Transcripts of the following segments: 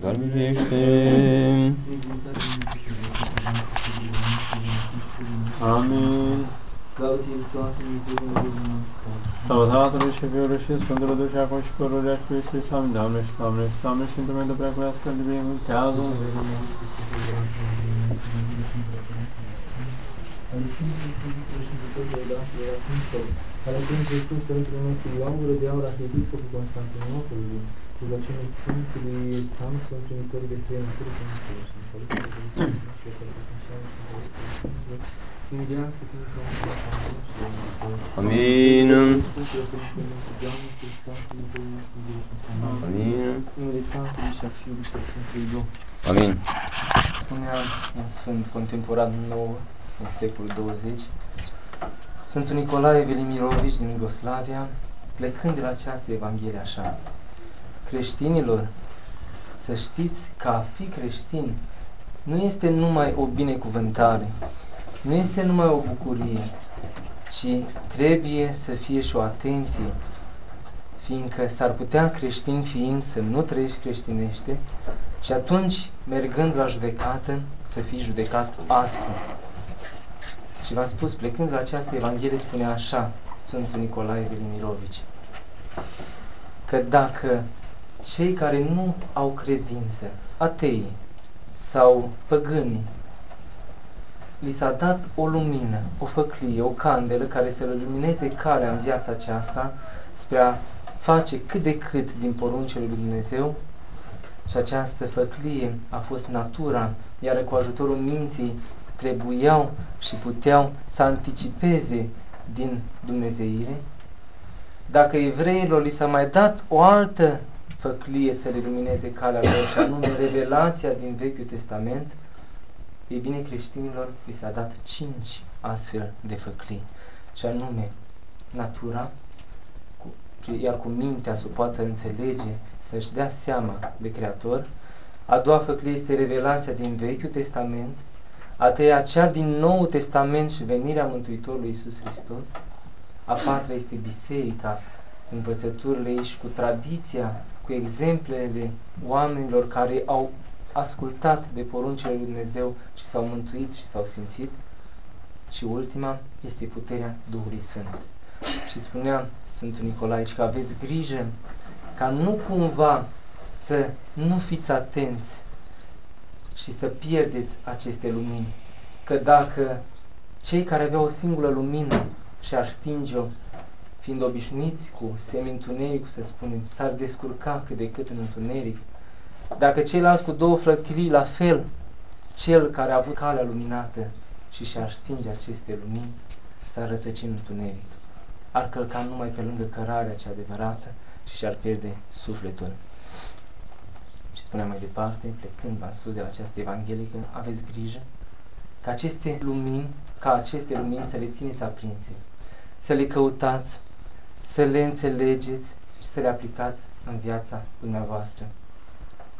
Doar miluiește! Amin. Slavă ție, Hristoase, Dumnezeu, Slavă Tatălui și Fiului și Sfântului Duh și acum și pururea și pe Iisus, Amin. Doamne și Doamne și Doamne și într-un moment de preacurească de binecuvântează. Ale Sfântului Iisus, Părintele nostru Ioan Gură de Aur, Arhiepiscopul Constantinopolului, rugăciunii Sfântului Samson, primitorul de străinături, Amin. Amin. Numele Tatălui și a Fiului și a Sfântului Duh. Amin. Spunea un sfânt contemporan nou în secolul 20, Sfântul Nicolae Velimirovici din Iugoslavia, plecând de la această Evanghelie așa, creștinilor, să știți că a fi creștin nu este numai o binecuvântare, nu este numai o bucurie, ci trebuie să fie și o atenție, fiindcă s-ar putea creștin fiind să nu trăiești creștinește și atunci, mergând la judecată, să fii judecat aspru. Și v-am spus, plecând la această Evanghelie, spunea așa Sfântul Nicolae Velimirovici, că dacă cei care nu au credință, atei sau păgânii, li s-a dat o lumină, o făclie, o candelă care să le lumineze calea în viața aceasta spre a face cât de cât din poruncile lui Dumnezeu și această făclie a fost natura, iar cu ajutorul minții trebuiau și puteau să anticipeze din Dumnezeire. Dacă evreilor li s-a mai dat o altă făclie să le lumineze calea lor, și anume revelația din Vechiul Testament, ei bine, creștinilor li s-a dat cinci astfel de făclii, și anume natura, cu, iar cu mintea să o poată înțelege, să-și dea seama de Creator. A doua făclie este revelația din Vechiul Testament, a treia cea din Noul Testament și venirea Mântuitorului Iisus Hristos, a patra este biserica, învățăturile ei și cu tradiția, cu exemplele oamenilor care au ascultat de poruncile lui Dumnezeu și s-au mântuit și s-au simțit. Și ultima este puterea Duhului Sfânt. Și spunea Sfântul Nicolae că aveți grijă ca nu cumva să nu fiți atenți și să pierdeți aceste lumini. Că dacă cei care aveau o singură lumină și-ar stinge-o, fiind obișnuiți cu semi-întunericul, să spunem, s-ar descurca cât de cât în întuneric. Dacă ceilalți cu două flăcării, la fel, cel care a avut calea luminată și și-ar stinge aceste lumini, s-ar rătăci în întuneric. Ar călca numai pe lângă cărarea cea adevărată și și-ar pierde sufletul. Și spuneam mai departe, plecând, v-am spus de la această Evanghelie, că aveți grijă ca aceste lumini, ca aceste lumini să le țineți aprinse, să le căutați, să le înțelegeți și să le aplicați în viața dumneavoastră.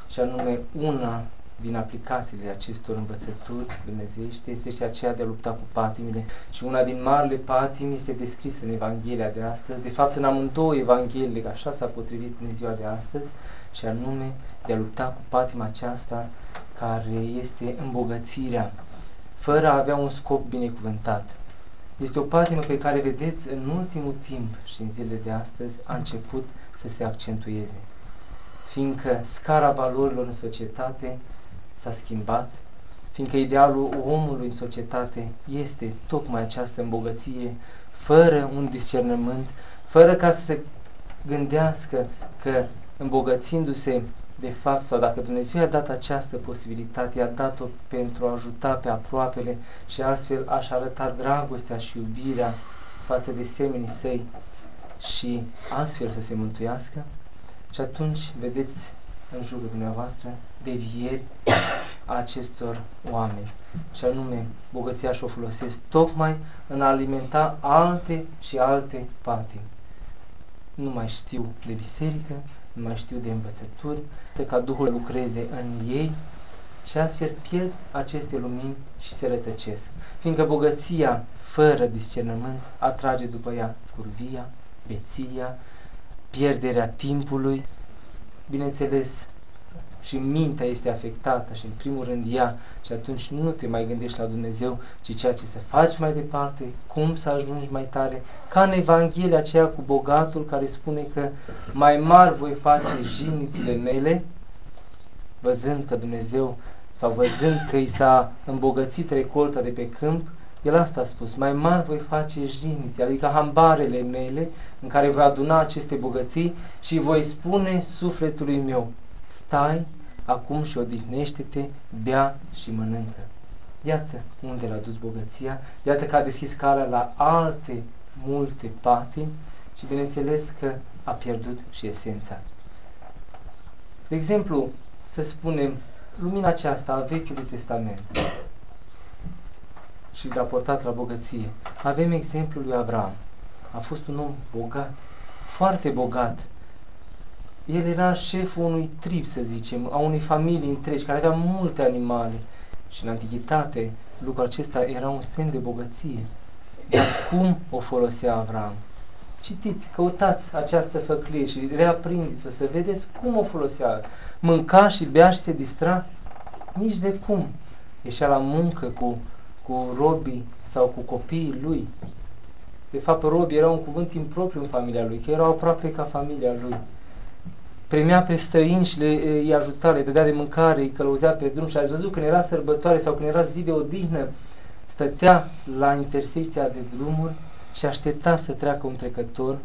Și anume, una din aplicațiile acestor învățături dumnezeiești este și aceea de a lupta cu patimile. Și una din marile patimi este descrisă în Evanghelia de astăzi, de fapt în amândouă Evanghelie, că așa s-a potrivit în ziua de astăzi, și anume de a lupta cu patima aceasta care este îmbogățirea, fără a avea un scop binecuvântat. Este o patimă pe care, vedeți, în ultimul timp și în zilele de astăzi a început să se accentueze, fiindcă scara valorilor în societate s-a schimbat, fiindcă idealul omului în societate este tocmai această îmbogăție, fără un discernământ, fără ca să se gândească că îmbogățindu-se de fapt, sau dacă Dumnezeu i-a dat această posibilitate, i-a dat-o pentru a ajuta pe aproapele și astfel aș arăta dragostea și iubirea față de semenii săi și astfel să se mântuiască, și atunci vedeți în jurul dumneavoastră devieri a acestor oameni. Și anume, bogăția și-o folosesc tocmai în a alimenta alte și alte patimi. Nu mai știu de biserică, nu mai știu de învățături, ca Duhul lucreze în ei și astfel pierd aceste lumini și se rătăcesc. Fiindcă bogăția fără discernământ atrage după ea curvia, beția, pierderea timpului, bineînțeles și mintea este afectată și în primul rând ea. Și atunci nu te mai gândești la Dumnezeu, ci ceea ce să faci mai departe, cum să ajungi mai tare, ca în Evanghelia aceea cu bogatul care spune că mai mari voi face jinițile mele, văzând că Dumnezeu sau văzând că i s-a îmbogățit recolta de pe câmp, el asta a spus, mai mari voi face jiniți, adică hambarele mele în care voi aduna aceste bogății și voi spune sufletului meu, stai acum și odihnește-te, bea și mănâncă. Iată unde l-a dus bogăția, iată că a deschis calea la alte multe patimi și bineînțeles că a pierdut și esența. De exemplu, să spunem, lumina aceasta a Vechiului Testament și raportat la bogăție. Avem exemplul lui Avram. A fost un om bogat, foarte bogat. El era șeful unui trib, să zicem, a unei familii întregi, care avea multe animale. Și în antichitate, lucrul acesta era un semn de bogăție. Dar cum o folosea Avram? Citiți, căutați această făclie și reaprindeți-o să vedeți cum o folosea. Mânca și bea și se distra? Nici de cum. Ieșea la muncă cu cu robii sau cu copiii lui. De fapt, robii era un cuvânt impropriu în familia lui, că erau aproape ca familia lui. Primea pe străini și le, îi ajuta, le dădea de mâncare, îi călăuzea pe drum și ați văzut când era sărbătoare sau când era zi de odihnă, stătea la intersecția de drumuri și aștepta să treacă un trecător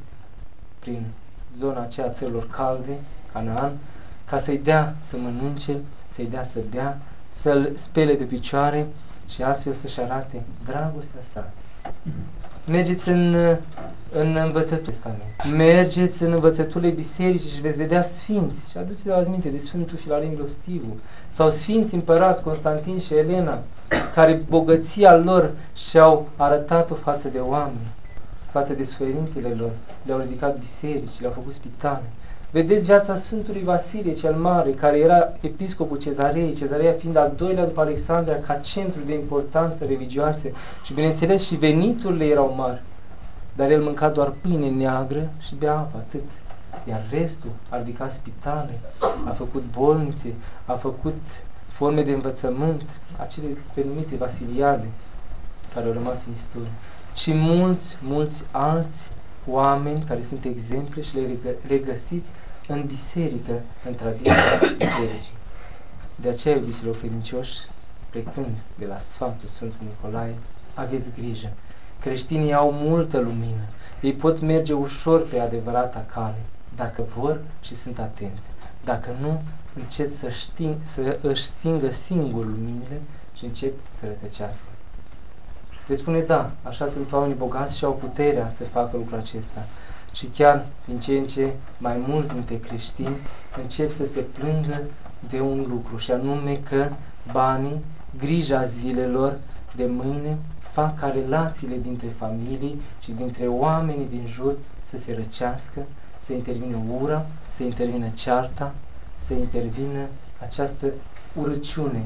prin zona aceea țărilor calde, Canaan, ca să-i dea să mănânce, să-i dea să bea, să-l spele de picioare și astfel să-și arate dragostea sa. Mergeți în, în învățătul testament. Mergeți în învățăturile bisericii și veți vedea sfinți. Și aduceți-vă aminte de Sfântul Filarin Glostivu sau sfinți împărați Constantin și Elena, care bogăția lor și-au arătat-o față de oameni, față de suferințele lor. Le-au ridicat biserici, le-au făcut spitale. Vedeți viața Sfântului Vasilie cel Mare, care era episcopul Cezarei, Cezarea fiind al doilea după Alexandria ca centru de importanță religioasă și bineînțeles și veniturile erau mari. Dar el mânca doar pâine neagră și bea apă, atât. Iar restul a ridicat spitale, a făcut bolnițe, a făcut forme de învățământ, acele denumite vasiliade, care au rămas în istorie. Și mulți, mulți alți oameni care sunt exemple și le regăsiți în biserică, în tradiția bisericii. De aceea, iubiților credincioși, plecând de la Sfântul Sfântul Nicolae, aveți grijă. Creștinii au multă lumină. Ei pot merge ușor pe adevărata cale, dacă vor și sunt atenți. Dacă nu, încep să, șting, să își stingă singur luminile și încep să rătăcească. Veți spune, da, așa sunt oamenii bogați și au puterea să facă lucrul acesta și chiar din ce în ce mai mult dintre creștini încep să se plângă de un lucru și anume că banii, grija zilelor de mâine fac ca relațiile dintre familii și dintre oamenii din jur să se răcească, să intervină ura, să intervină cearta, să intervină această urăciune.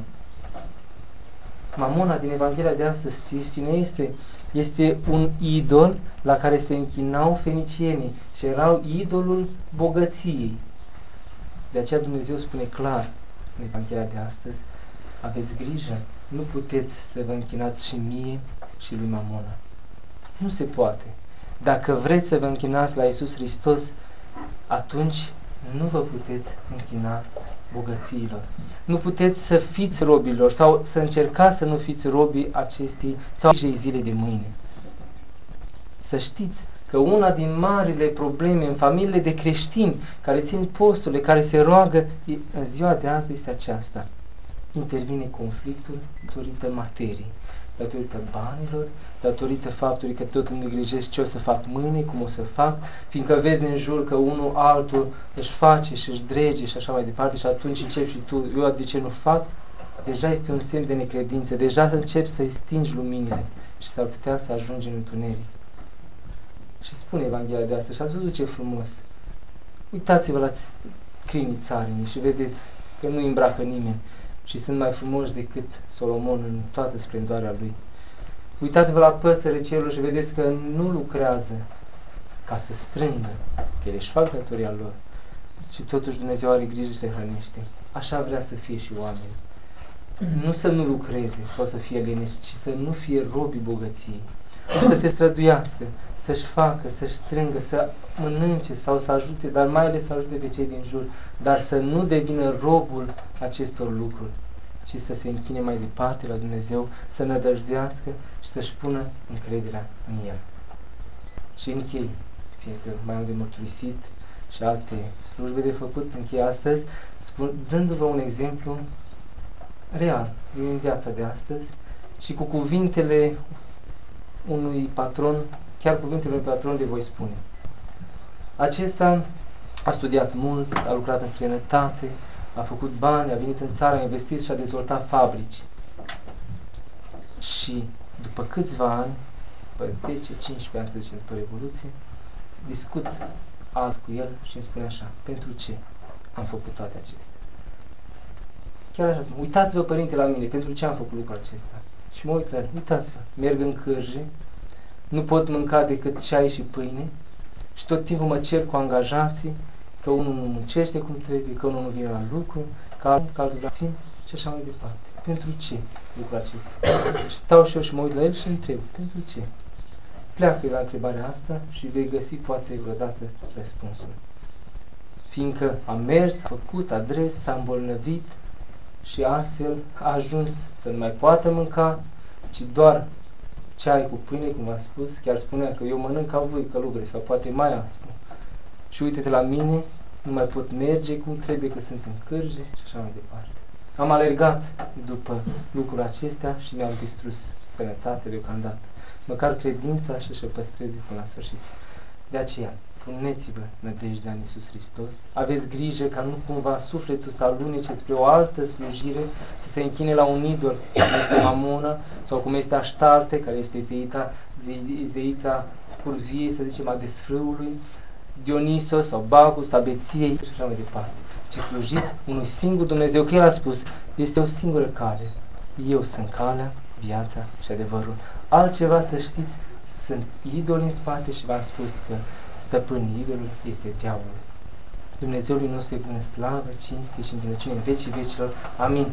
Mamona din Evanghelia de astăzi, cine este? Este un idol la care se închinau fenicienii și erau idolul bogăției. De aceea Dumnezeu spune clar în Evanghelia de astăzi, aveți grijă, nu puteți să vă închinați și mie și lui Mamona. Nu se poate. Dacă vreți să vă închinați la Isus Hristos, atunci nu vă puteți închina bogățiilor. Nu puteți să fiți robilor sau să încercați să nu fiți robii acestei sau zile de mâine. Să știți că una din marile probleme în familiile de creștini care țin posturile, care se roagă în ziua de azi este aceasta. Intervine conflictul datorită materiei, datorită banilor, datorită faptului că tot îmi neglijez ce o să fac mâine, cum o să fac, fiindcă vezi în jur că unul altul își face și își drege și așa mai departe și atunci începi și tu, eu de ce nu fac? Deja este un semn de necredință, deja să începi să-i stingi luminile și s-ar putea să ajungi în întuneric. Și spune Evanghelia de astăzi și ați văzut ce frumos. Uitați-vă la crinii țarinii și vedeți că nu îmbracă nimeni și sunt mai frumoși decât Solomon în toată splendoarea lui. Uitați-vă la păsările cerului și vedeți că nu lucrează ca să strângă, că ele își fac datoria lor, și totuși Dumnezeu are grijă și le hrănește. Așa vrea să fie și oamenii. Nu să nu lucreze sau să fie leneși, ci să nu fie robii bogăției. Să se străduiască, să-și facă, să-și strângă, să mănânce sau să ajute, dar mai ales să ajute pe cei din jur, dar să nu devină robul acestor lucruri, ci să se închine mai departe la Dumnezeu, să nădăjdească și să-și pună încrederea în El. Și închei, fiindcă mai am de mărturisit și alte slujbe de făcut, închei astăzi, spun, dându-vă un exemplu real din viața de astăzi și cu cuvintele unui patron, chiar cuvintele unui patron le voi spune. Acesta a studiat mult, a lucrat în străinătate, a făcut bani, a venit în țară, a investit și a dezvoltat fabrici. Și după câțiva ani, după 10-15 ani, să zicem, după Revoluție, discut azi cu el și îmi spune așa, pentru ce am făcut toate acestea? Chiar așa spune, uitați-vă, părinte, la mine, pentru ce am făcut lucrul acesta? Și mă uit la uitați-vă, merg în cârje, nu pot mânca decât ceai și pâine și tot timpul mă cer cu angajații că unul nu muncește cum trebuie, că unul nu vine la lucru, că altul, că altul țin și așa mai departe. Pentru ce lucrul acesta? Și stau și eu și mă uit la el și întreb, pentru ce? Pleacă la întrebarea asta și vei găsi poate vreodată răspunsul. Fiindcă a mers, a făcut adres, s-a îmbolnăvit și astfel a ajuns să nu mai poată mânca, ci doar ceai cu pâine, cum a spus, chiar spunea că eu mănânc ca voi călugări, sau poate mai aspru. Și uite-te la mine, nu mai pot merge cum trebuie, că sunt în cârje și așa mai departe. Am alergat după lucrul acestea și mi-am distrus sănătatea deocamdată. Măcar credința și să păstreze până la sfârșit. De aceea, puneți-vă nădejdea în Iisus Hristos, aveți grijă ca nu cumva sufletul să alunece spre o altă slujire, să se închine la un idol, cum este Mamona, sau cum este Aștarte, care este zeița, zeița curvie, să zicem, a desfrâului, Dionisos sau Bacchus, a beției și așa mai departe. Ce slujiți unui singur Dumnezeu, că El a spus, este o singură cale. Eu sunt calea, viața și adevărul. Altceva să știți, sunt idoli în spate și v-am spus că stăpânul idolul este diavolul. Dumnezeului nostru e bună slavă, cinste și întinăciune în vecii vecilor. Amin.